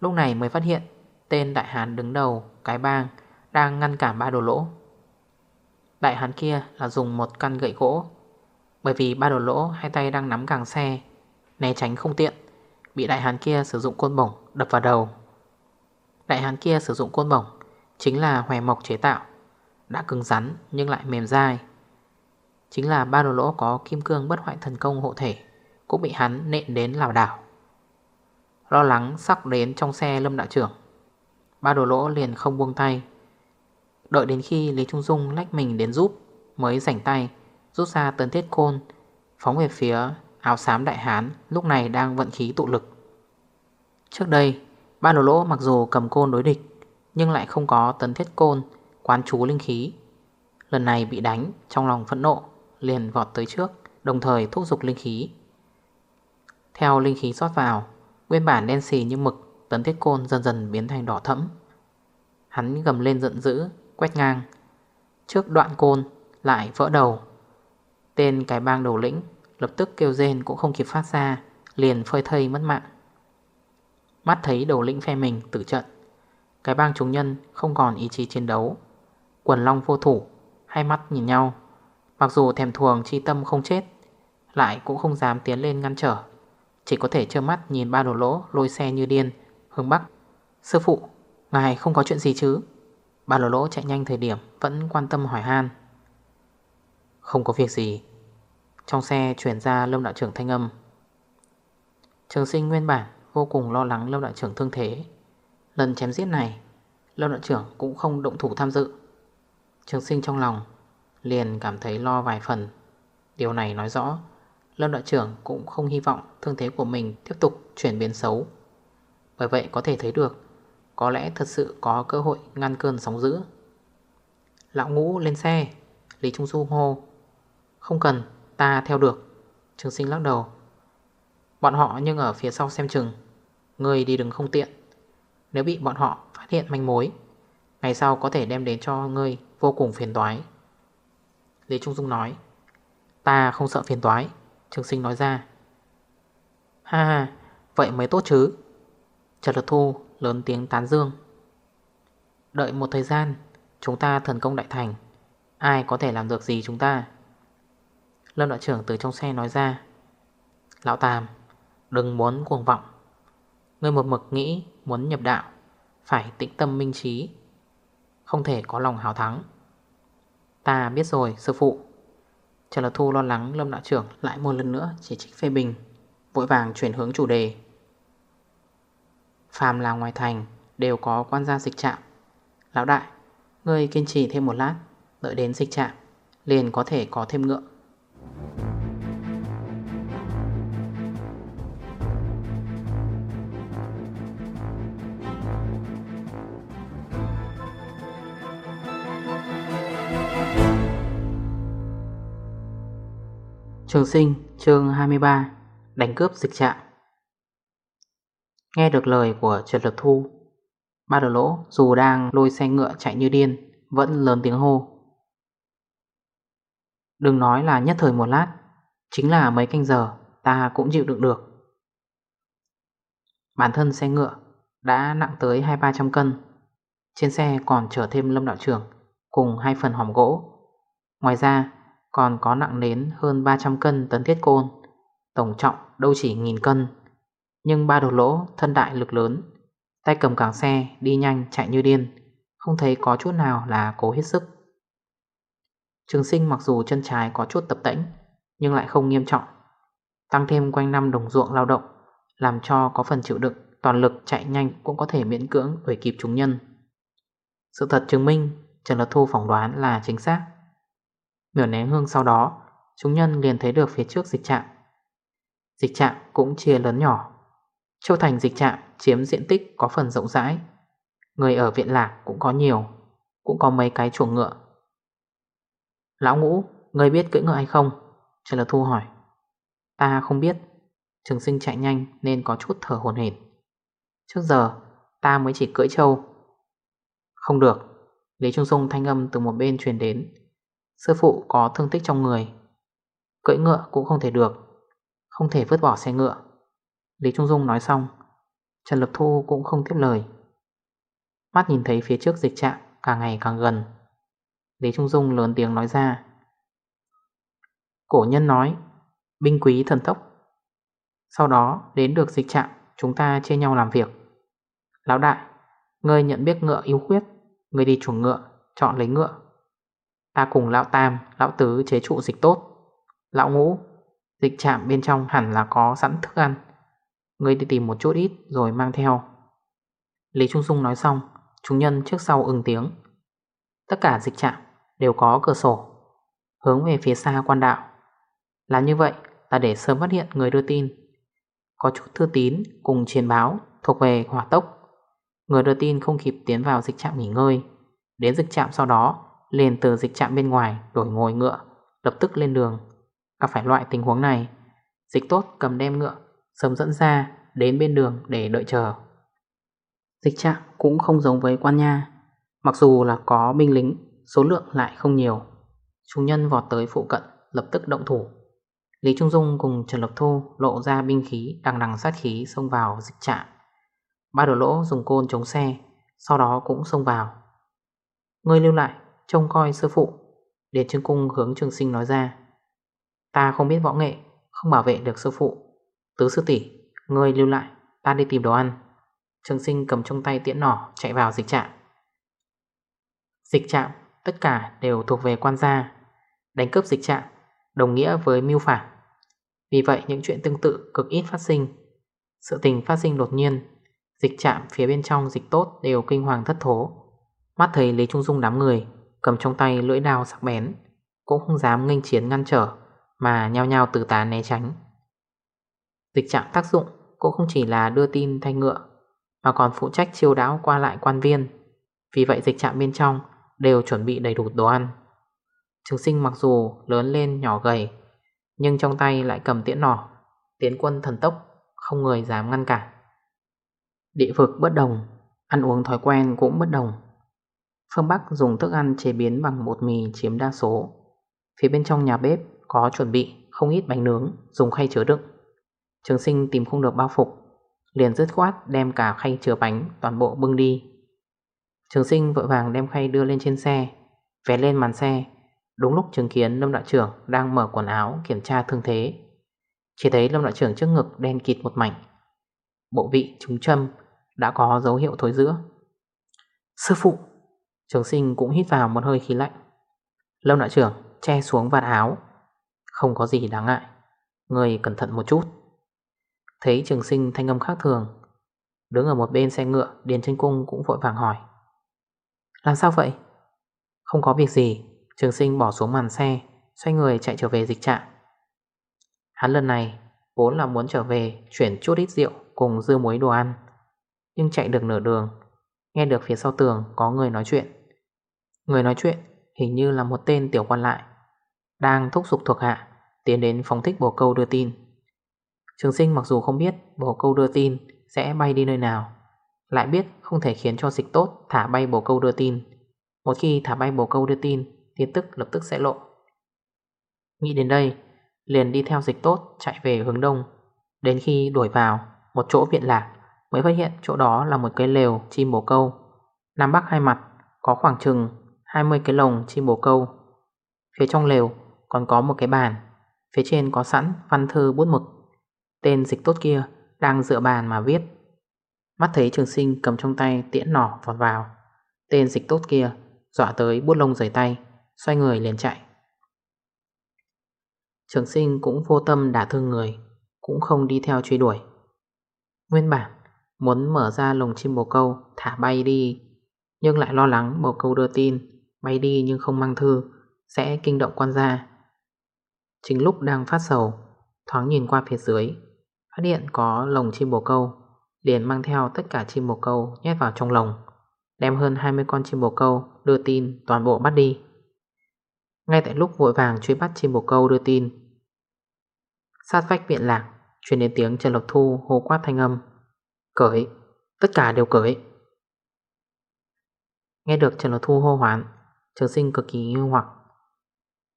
Lúc này mới phát hiện Tên đại hán đứng đầu, cái bang, Đang ngăn cản ba đồ lỗ. Đại hán kia là dùng một căn gậy gỗ. Bởi vì ba đồ lỗ Hai tay đang nắm càng xe, Né tránh không tiện, Bị đại hán kia sử dụng côn bổng đập vào đầu. Đại hán kia sử dụng côn bổng Chính là hòe mộc chế tạo, Đã cứng rắn nhưng lại mềm dai. Chính là ba đồ lỗ có kim cương bất hoại thần công hộ thể, Cũng bị hắn nện đến lào đảo. Lo lắng sắc đến trong xe lâm đạo trưởng, Ba đồ lỗ liền không buông tay, Đợi đến khi Lý Trung Dung lách mình đến giúp, Mới rảnh tay Rút ra tấn thiết côn Phóng về phía áo xám đại hán Lúc này đang vận khí tụ lực. Trước đây, Ba đồ lỗ mặc dù cầm côn đối địch, Nhưng lại không có tấn thiết côn Quán chú linh khí, Lần này bị đánh trong lòng phẫn nộ. Liền vọt tới trước, Đồng thời thúc dục linh khí. Theo linh khí rót vào, Nguyên bản đen xì như mực, Tấn thiết côn dần dần biến thành đỏ thẫm. Hắn gầm lên giận dữ, Quét ngang. Trước đoạn côn, lại vỡ đầu. Tên cái bang đầu lĩnh, Lập tức kêu rên cũng không kịp phát ra, Liền phơi thây mất mạng. Mắt thấy đầu lĩnh phe mình tử trận, Cái bang chúng nhân không còn ý chí chiến đấu. Quần long vô thủ, Hai mắt nhìn nhau. Mặc dù thèm thuồng, chi tâm không chết, Lại cũng không dám tiến lên ngăn trở. Chỉ có thể trơ mắt nhìn ba đồ lỗ lôi xe như điên, Hướng Bắc. Sư phụ, Ngài không có chuyện gì chứ? Ba đồ lỗ chạy nhanh thời điểm, Vẫn quan tâm hỏi han. Không có việc gì. Trong xe chuyển ra Lâm Đạo trưởng thanh âm. Trường sinh nguyên bản, vô cùng lo lắng Lâm Đạo trưởng thương thế. Lần chém giết này, Lâm Đạo trưởng cũng không động thủ tham dự. Trường sinh trong lòng Liền cảm thấy lo vài phần. Điều này nói rõ, Lâm Đạo trưởng cũng không hy vọng thương thế của mình tiếp tục chuyển biến xấu. Bởi vậy có thể thấy được, Có lẽ thật sự có cơ hội ngăn cơn sóng dữ. Lão ngũ lên xe, Lý Trung Du hô, Không cần, ta theo được. Trường sinh lắc đầu, Bọn họ nhưng ở phía sau xem chừng, Người đi đừng không tiện. Nếu bị bọn họ phát hiện manh mối, Ngày sau có thể đem đến cho ngươi vô cùng phiền toái. Lý Trung Dung nói. Ta không sợ phiền toái, Trường sinh nói ra. Ha ha, Vậy mới tốt chứ. Trần Lực Thu lớn tiếng tán dương. Đợi một thời gian, Chúng ta thần công đại thành. Ai có thể làm được gì chúng ta? Lâm đội trưởng từ trong xe nói ra. Lão Tàm Đừng muốn cuồng vọng. Ngươi một mực nghĩ muốn nhập đạo, Phải tĩnh tâm minh trí. Không thể có lòng hào thắng. Ta biết rồi, sư phụ. Trần Lật Thu lo lắng Lâm đạo trưởng lại một lần nữa chỉ trích phê bình, Vội vàng chuyển hướng chủ đề. Phàm là ngoài thành, đều có quan gia dịch trạm. Lão đại, Ngươi kiên trì thêm một lát, Đợi đến dịch trạm, Liền có thể có thêm ngựa. Trường sinh, chương 23 Đánh cướp dịch trạng. Nghe được lời của Trần Lực Thu, Ba đồ lỗ dù đang lôi xe ngựa chạy như điên, Vẫn lớn tiếng hô. Đừng nói là nhất thời một lát, Chính là mấy canh giờ, Ta cũng chịu đựng được. Bản thân xe ngựa Đã nặng tới 2-300 cân, Trên xe còn chở thêm lâm đạo trưởng Cùng hai phần hòm gỗ. Ngoài ra còn có nặng đến hơn 300 cân tấn thiết côn, Tổng trọng đâu chỉ nghìn cân. Nhưng ba đồ lỗ, thân đại lực lớn. Tay cầm cảng xe, đi nhanh, chạy như điên. Không thấy có chút nào là cố hết sức. Trường sinh mặc dù chân trái có chút tập tĩnh Nhưng lại không nghiêm trọng. Tăng thêm quanh năm đồng ruộng lao động, Làm cho có phần chịu đựng, Toàn lực chạy nhanh cũng có thể miễn cưỡng đuổi kịp chúng nhân. Sự thật chứng minh, Trần Lật Thu phỏng đoán là chính xác. Nửa nén hương sau đó, Chúng nhân liền thấy được phía trước dịch trạm. Dịch trạm cũng chia lớn nhỏ. Châu Thành dịch trạm chiếm diện tích có phần rộng rãi. Người ở viện lạc cũng có nhiều, Cũng có mấy cái chuồng ngựa. Lão ngũ Người biết cưỡi ngựa hay không? Trần Lật Thu hỏi. Ta không biết. Trường sinh chạy nhanh nên có chút thở hồn hển. Trước giờ, ta mới chỉ cưỡi trâu. Không được. Lý Trung Dung thanh âm từ một bên truyền đến. Sư phụ có thương tích trong người. Cưỡi ngựa cũng không thể được, Không thể vứt bỏ xe ngựa. Lý Trung Dung nói xong, Trần Lập Thu cũng không tiếp lời. Mắt nhìn thấy phía trước dịch trạng Càng ngày càng gần, Lý Trung Dung lớn tiếng nói ra. Cổ nhân nói, Binh quý thần tốc. Sau đó, đến được dịch trạng, Chúng ta chia nhau làm việc. Lão đại, Ngươi nhận biết ngựa yếu khuyết, Ngươi đi chuồng ngựa, Chọn lấy ngựa. Ta cùng lão tam, lão tứ chế trụ dịch tốt. Lão ngũ Dịch chạm bên trong hẳn là có sẵn thức ăn. Ngươi đi tìm một chút ít rồi mang theo. Lý Trung Dung nói xong Chúng nhân trước sau ưng tiếng. Tất cả dịch trạm đều có cửa sổ Hướng về phía xa quan đạo. Làm như vậy là để sớm phát hiện người đưa tin. Có chút thư tín cùng truyền báo thuộc về hỏa tốc. Người đưa tin không kịp tiến vào dịch trạm nghỉ ngơi. Đến dịch trạm sau đó liền từ dịch trạm bên ngoài, đổi ngồi ngựa, Lập tức lên đường. Gặp phải loại tình huống này, Dịch tốt cầm đem ngựa, Sớm dẫn ra, đến bên đường để đợi chờ. Dịch trạm cũng không giống với quan nha. Mặc dù là có binh lính, Số lượng lại không nhiều, Chúng nhân vọt tới phụ cận, Lập tức động thủ. Lý Trung Dung cùng Trần Lộc Thu lộ ra binh khí Đằng đằng sát khí xông vào dịch trạm. Ba đồ lỗ dùng côn chống xe, Sau đó cũng xông vào. Người lưu lại Trông coi sư phụ. Điện Trương Cung hướng trường sinh nói ra. Ta không biết võ nghệ, Không bảo vệ được sư phụ. Tứ sư tỷ, Ngươi lưu lại, Ta đi tìm đồ ăn. Trường sinh cầm trong tay tiễn nỏ, chạy vào dịch trạm. Dịch trạm, Tất cả đều thuộc về quan gia. Đánh cướp dịch trạm, Đồng nghĩa với mưu phản. Vì vậy, những chuyện tương tự cực ít phát sinh. Sự tình phát sinh đột nhiên, Dịch trạm phía bên trong dịch tốt đều kinh hoàng thất thố. Mắt thấy Lý Trung Dung đám người Cầm trong tay lưỡi đao sắc bén, Cũng không dám nghênh chiến ngăn trở, Mà nhao nhao từ tá né tránh. Dịch trạng tác dụng Cũng không chỉ là đưa tin thay ngựa, Mà còn phụ trách chiêu đáo qua lại quan viên. Vì vậy dịch trạng bên trong Đều chuẩn bị đầy đủ đồ ăn. Trường sinh mặc dù lớn lên nhỏ gầy, Nhưng trong tay lại cầm tiễn nỏ, Tiến quân thần tốc, Không người dám ngăn cản. Địa vực bất đồng, Ăn uống thói quen cũng bất đồng. Phương Bắc dùng thức ăn chế biến bằng bột mì chiếm đa số. Phía bên trong nhà bếp có chuẩn bị không ít bánh nướng Dùng khay chứa đựng. Trường sinh tìm không được bao phục, Liền dứt khoát đem cả khay chứa bánh Toàn bộ bưng đi. Trường sinh vội vàng đem khay đưa lên trên xe, Vé lên màn xe. Đúng lúc chứng kiến Lâm Đạo trưởng đang mở quần áo kiểm tra thương thế, Chỉ thấy Lâm Đạo trưởng trước ngực đen kịt một mảnh. Bộ vị trúng châm đã có dấu hiệu thối giữa. Sư phụ Trường sinh cũng hít vào một hơi khí lạnh. Lâm Đạo trưởng, che xuống vạt áo. Không có gì đáng ngại. Người cẩn thận một chút. Thấy trường sinh thanh âm khác thường, Đứng ở một bên xe ngựa, Điền tranh cung cũng vội vàng hỏi. Làm sao vậy? Không có việc gì. Trường sinh bỏ xuống màn xe, Xoay người chạy trở về dịch trạm Hắn lần này vốn là muốn trở về, Chuyển chút ít rượu cùng dưa muối đồ ăn. Nhưng chạy được nửa đường Nghe được phía sau tường, có người nói chuyện. Người nói chuyện hình như là một tên tiểu quan lại, Đang thúc giục thuộc hạ Tiến đến phóng thích bồ câu đưa tin. Trường sinh mặc dù không biết bồ câu đưa tin sẽ bay đi nơi nào, Lại biết không thể khiến cho dịch tốt thả bay bồ câu đưa tin. Một khi thả bay bồ câu đưa tin Tin tức lập tức sẽ lộ. Nghĩ đến đây, Liền đi theo dịch tốt chạy về hướng đông. Đến khi đuổi vào Một chỗ viện lạc Mới phát hiện chỗ đó là một cái lều chim bồ câu. Nam Bắc hai mặt Có khoảng chừng 20 cái lồng chim bồ câu. Phía trong lều còn có một cái bàn, Phía trên có sẵn văn thư bút mực, Tên dịch tốt kia đang dựa bàn mà viết. Mắt thấy trường sinh cầm trong tay tiễn nỏ vọt vào, Tên dịch tốt kia dọa tới bút lông rời tay, Xoay người liền chạy. Trường sinh cũng vô tâm đả thương người, Cũng không đi theo truy đuổi. Nguyên bản Muốn mở ra lồng chim bồ câu, Thả bay đi. Nhưng lại lo lắng bồ câu đưa tin, Bay đi nhưng không mang thư, Sẽ kinh động quan gia. Chính lúc đang phát sầu, Thoáng nhìn qua phía dưới, Phát hiện có lồng chim bồ câu, Liền mang theo tất cả chim bồ câu nhét vào trong lồng, Đem hơn 20 con chim bồ câu Đưa tin toàn bộ bắt đi. Ngay tại lúc vội vàng truy bắt chim bồ câu đưa tin, Sát vách viện lạc, Truyền đến tiếng Trần Lộc Thu hô quát thanh âm. Cởi. Tất cả đều cởi. Nghe được Trần lột Thu hô hoán Trường sinh cực kỳ nghi hoặc.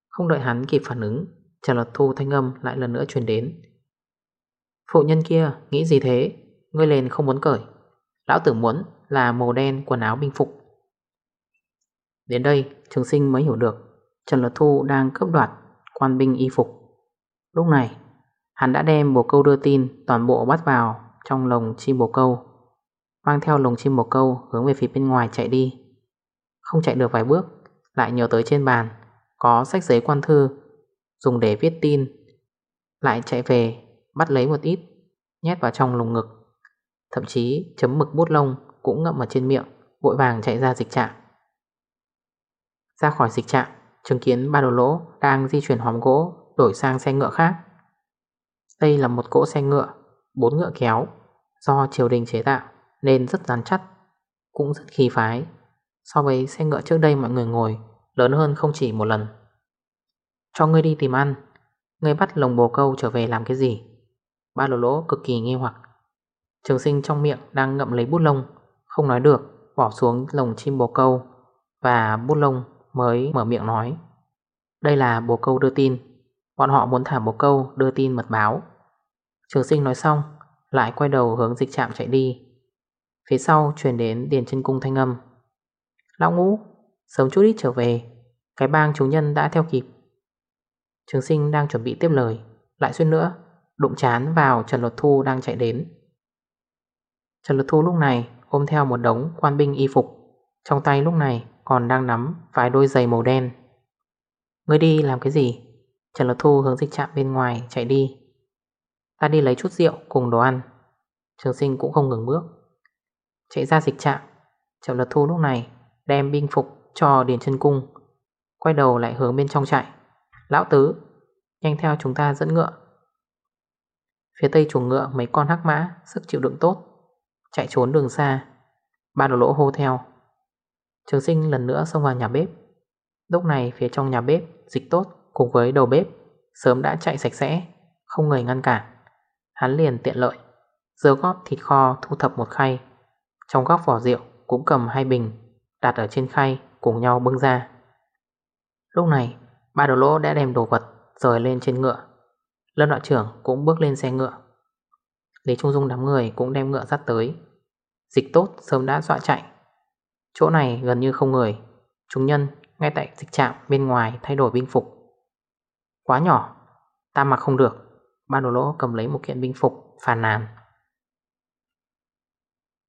Không đợi hắn kịp phản ứng Trần lột Thu thanh âm lại lần nữa truyền đến. Phụ nhân kia nghĩ gì thế? Ngươi lên không muốn cởi. Lão tử muốn là màu đen quần áo binh phục. Đến đây trường sinh mới hiểu được Trần lột Thu đang cướp đoạt quan binh y phục. Lúc này, hắn đã đem bộ câu đưa tin toàn bộ bắt vào trong lồng chim bồ câu. Mang theo lồng chim bồ câu hướng về phía bên ngoài chạy đi. Không chạy được vài bước, lại nhớ tới trên bàn có sách giấy quan thư dùng để viết tin. Lại chạy về, bắt lấy một ít, nhét vào trong lồng ngực. Thậm chí chấm mực bút lông cũng ngậm ở trên miệng, vội vàng chạy ra dịch trạng. Ra khỏi dịch trạng, Chứng kiến ba đồ lỗ đang di chuyển hòm gỗ đổi sang xe ngựa khác. Đây là một cỗ xe ngựa, bốn ngựa kéo, do triều đình chế tạo nên rất rắn chắc, cũng rất khí phái. So với xe ngựa trước đây mọi người ngồi, lớn hơn không chỉ một lần. Cho ngươi đi tìm ăn, ngươi bắt lồng bồ câu trở về làm cái gì? Ba lỗ lỗ cực kỳ nghi hoặc. Trường sinh trong miệng đang ngậm lấy bút lông, không nói được, bỏ xuống lồng chim bồ câu và bút lông mới mở miệng nói Đây là bồ câu đưa tin Bọn họ muốn thả bồ câu đưa tin mật báo Trường sinh nói xong lại quay đầu hướng dịch trạm chạy đi. Phía sau chuyển đến Điền chân cung thanh âm. Lão ngũ, Sớm chút ít trở về, Cái bang chúng nhân đã theo kịp. Trường sinh đang chuẩn bị tiếp lời, Lại xuyên nữa, Đụng chán vào Trần Luật Thu đang chạy đến. Trần Luật Thu lúc này ôm theo một đống quan binh y phục, Trong tay lúc này còn đang nắm vài đôi giày màu đen. Ngươi đi làm cái gì? Trần Luật Thu hướng dịch trạm bên ngoài chạy đi. Ta đi lấy chút rượu cùng đồ ăn. Trường sinh cũng không ngừng bước. Chạy ra dịch trạm. Trần Lật Thu lúc này đem binh phục cho Điền chân Cung. Quay đầu lại hướng bên trong chạy Lão Tứ, Nhanh theo chúng ta dẫn ngựa. Phía tây chuồng ngựa mấy con hắc mã Sức chịu đựng tốt. Chạy trốn đường xa. Ba đồ lỗ hô theo. Trường sinh lần nữa xông vào nhà bếp. Lúc này phía trong nhà bếp Dịch tốt cùng với đầu bếp Sớm đã chạy sạch sẽ, Không người ngăn cản. Hắn liền tiện lợi. Dơ góp thịt kho thu thập một khay. Trong góc vỏ rượu cũng cầm hai bình, Đặt ở trên khay cùng nhau bưng ra. Lúc này, Ba đồ lỗ đã đem đồ vật Rời lên trên ngựa. Lân đội trưởng cũng bước lên xe ngựa. Lý Trung Dung đám người cũng đem ngựa dắt tới. Dịch tốt sớm đã dọa chạy. Chỗ này gần như không người. Chúng nhân ngay tại dịch trạm bên ngoài thay đổi binh phục. Quá nhỏ, Ta mặc không được. Ba đồ lỗ cầm lấy một kiện binh phục, Phàn nàn.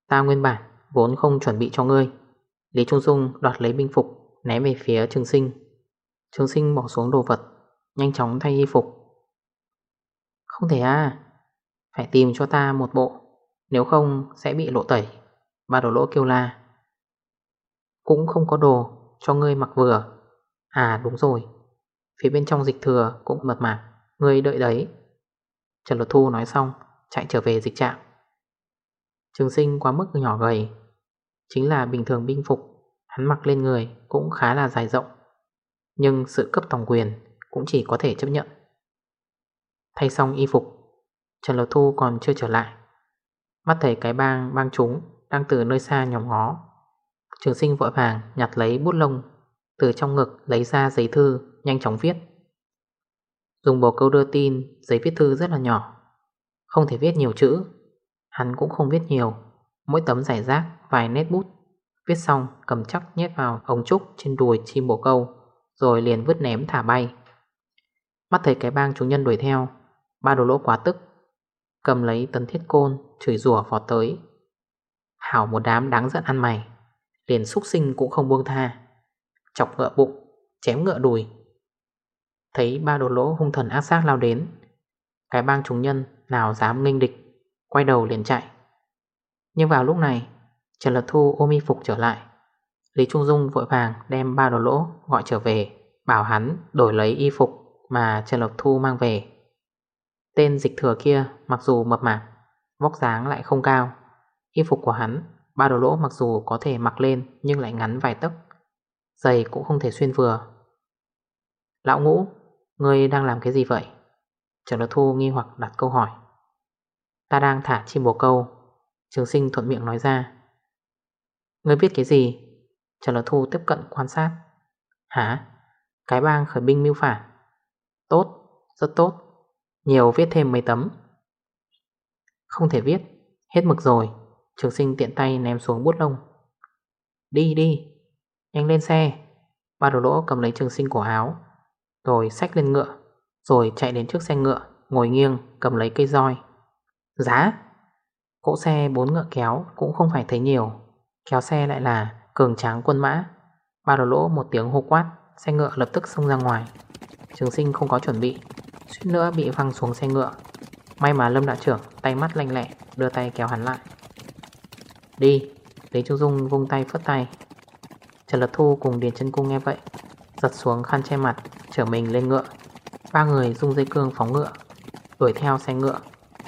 Ta nguyên bản, vốn không chuẩn bị cho ngươi. Lý Trung Dung đoạt lấy binh phục Ném về phía trường sinh. Trường sinh bỏ xuống đồ vật, Nhanh chóng thay y phục. Không thể à Phải tìm cho ta một bộ, Nếu không sẽ bị lộ tẩy. Ba đồ lỗ kêu la. Cũng không có đồ cho ngươi mặc vừa. À đúng rồi. Phía bên trong dịch thừa cũng mật mạc Ngươi đợi đấy. Trần Luật Thu nói xong, Chạy trở về dịch trạm. Trường sinh quá mức nhỏ gầy. Chính là bình thường binh phục, Hắn mặc lên người cũng khá là dài rộng. Nhưng sự cấp tổng quyền Cũng chỉ có thể chấp nhận. Thay xong y phục, Trần Lột Thu còn chưa trở lại. Mắt thấy cái bang bang chúng Đang từ nơi xa nhòm ngó. Trường sinh vội vàng nhặt lấy bút lông, Từ trong ngực lấy ra giấy thư Nhanh chóng viết. Dùng bồ câu đưa tin, Giấy viết thư rất là nhỏ. Không thể viết nhiều chữ. Hắn cũng không viết nhiều. Mỗi tấm giải rác, vài nét bút. Viết xong, cầm chắc nhét vào ống trúc Trên đùi chim bồ câu, Rồi liền vứt ném thả bay. Mắt thấy cái bang chúng nhân đuổi theo, Ba đồ lỗ quá tức. Cầm lấy tấn thiết côn, Chửi rủa vọt tới. Hảo một đám đáng giận ăn mày. Liền xúc sinh cũng không buông tha. Chọc ngựa bụng, Chém ngựa đùi. Thấy ba đồ lỗ hung thần ác sát lao đến. Cái bang chúng nhân nào dám nghênh địch, Quay đầu liền chạy. Nhưng vào lúc này, Trần Lật Thu ôm y phục trở lại. Lý Trung Dung vội vàng đem ba đồ lỗ gọi trở về, Bảo hắn đổi lấy y phục mà Trần Lật Thu mang về. Tên dịch thừa kia mặc dù mập mạp, Vóc dáng lại không cao. Y phục của hắn, Ba đồ lỗ mặc dù có thể mặc lên Nhưng lại ngắn vài tấc, Giày cũng không thể xuyên vừa. Lão ngũ Ngươi đang làm cái gì vậy? Trần Lật Thu nghi hoặc đặt câu hỏi. Ta đang thả chim bồ câu. Trường sinh thuận miệng nói ra. Ngươi biết cái gì? Trần Lật Thu tiếp cận quan sát. Hả? Cái bang khởi binh mưu phản. Tốt, rất tốt. Nhiều viết thêm mấy tấm. Không thể viết. Hết mực rồi. Trường sinh tiện tay ném xuống bút lông. Đi đi. Nhanh lên xe. Ba đồ lỗ cầm lấy trường sinh cổ áo. Rồi xách lên ngựa, Rồi chạy đến trước xe ngựa, Ngồi nghiêng, cầm lấy cây roi. Giá? Cỗ xe bốn ngựa kéo cũng không phải thấy nhiều. Kéo xe lại là cường tráng quân mã. Ba đầu lỗ một tiếng hô quát, Xe ngựa lập tức xông ra ngoài. Trường sinh không có chuẩn bị, Suýt nữa bị văng xuống xe ngựa. May mà Lâm Đạo trưởng tay mắt lanh lẹ, Đưa tay kéo hắn lại. Đi Lý Trung Dung vung tay phất tay. Trần Lật Thu cùng Điền chân Cung nghe vậy, Giật xuống khăn che mặt chở mình lên ngựa. Ba người dung dây cương phóng ngựa, Đuổi theo xe ngựa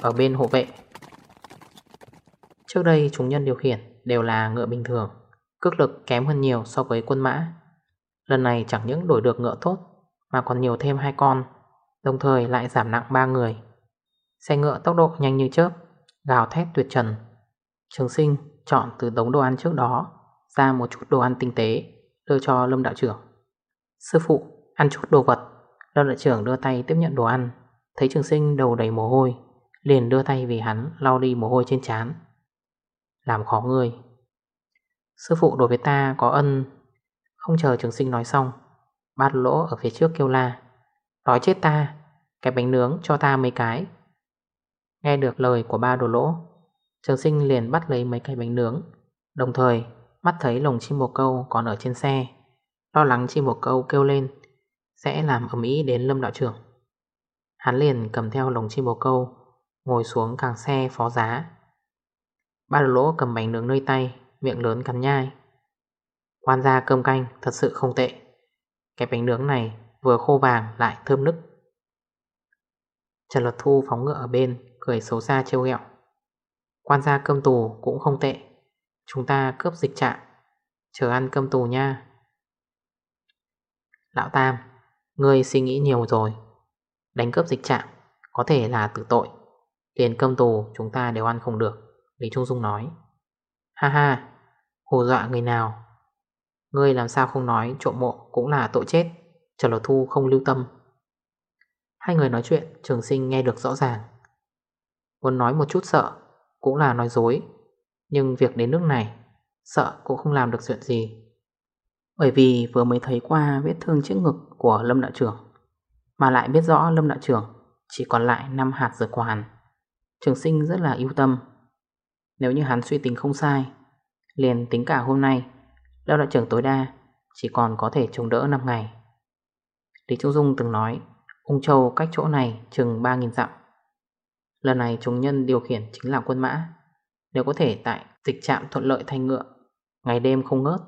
Ở bên hộ vệ. Trước đây chúng nhân điều khiển Đều là ngựa bình thường, Cước lực kém hơn nhiều so với quân mã. Lần này chẳng những đổi được ngựa tốt, Mà còn nhiều thêm hai con, Đồng thời lại giảm nặng ba người. Xe ngựa tốc độ nhanh như chớp, Gào thét tuyệt trần. Trường sinh chọn từ đống đồ ăn trước đó, Ra một chút đồ ăn tinh tế, Đưa cho Lâm Đạo trưởng. Sư phụ ăn chút đồ vật. Lâm đại trưởng đưa tay tiếp nhận đồ ăn. Thấy trường sinh đầu đầy mồ hôi, Liền đưa tay vì hắn lau đi mồ hôi trên trán. Làm khó người. Sư phụ đối với ta có ân. Không chờ trường sinh nói xong, Bát lỗ ở phía trước kêu la. Đói chết ta, Cái bánh nướng cho ta mấy cái. Nghe được lời của ba đồ lỗ, Trường sinh liền bắt lấy mấy cái bánh nướng. Đồng thời, mắt thấy lồng chim bồ câu còn ở trên xe, Lo lắng chim bồ câu kêu lên. Sẽ làm ẩm ý đến lâm đạo trưởng Hắn liền cầm theo lồng chim bồ câu, Ngồi xuống càng xe phó giá. Ba đồ lỗ cầm bánh nướng nơi tay, Miệng lớn cắn nhai. Quan gia cơm canh thật sự không tệ. Cái bánh nướng này vừa khô vàng lại thơm nức. Trần Luật Thu phóng ngựa ở bên, Cười xấu xa trêu ghẹo. Quan gia cơm tù cũng không tệ. Chúng ta cướp dịch trạng Chờ ăn cơm tù nha. Lão Tam. Ngươi suy nghĩ nhiều rồi. Đánh cướp dịch trạng Có thể là tử tội. Tiền cơm tù chúng ta đều ăn không được, Lý Trung Dung nói. Ha ha, Hù dọa người nào. Ngươi làm sao không nói trộm mộ cũng là tội chết, Trần Lột Thu không lưu tâm. Hai người nói chuyện, Trường sinh nghe được rõ ràng. Muốn nói một chút sợ Cũng là nói dối, Nhưng việc đến nước này, Sợ cũng không làm được chuyện gì. Bởi vì vừa mới thấy qua vết thương trước ngực của Lâm Đạo Trưởng. Mà lại biết rõ Lâm Đạo Trưởng Chỉ còn lại 5 hạt dược hoàn Trường sinh rất là yêu tâm. Nếu như hắn suy tính không sai, Liền tính cả hôm nay, Lâm Đạo Trưởng tối đa Chỉ còn có thể chống đỡ 5 ngày. Lý Trung Dung từng nói, Ung Châu cách chỗ này chừng 3.000 dặm. Lần này chúng nhân điều khiển chính là quân mã. Nếu có thể tại dịch trạm thuận lợi thanh ngựa, Ngày đêm không ngớt,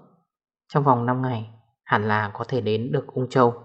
Trong vòng 5 ngày Hẳn là có thể đến được Ung Châu.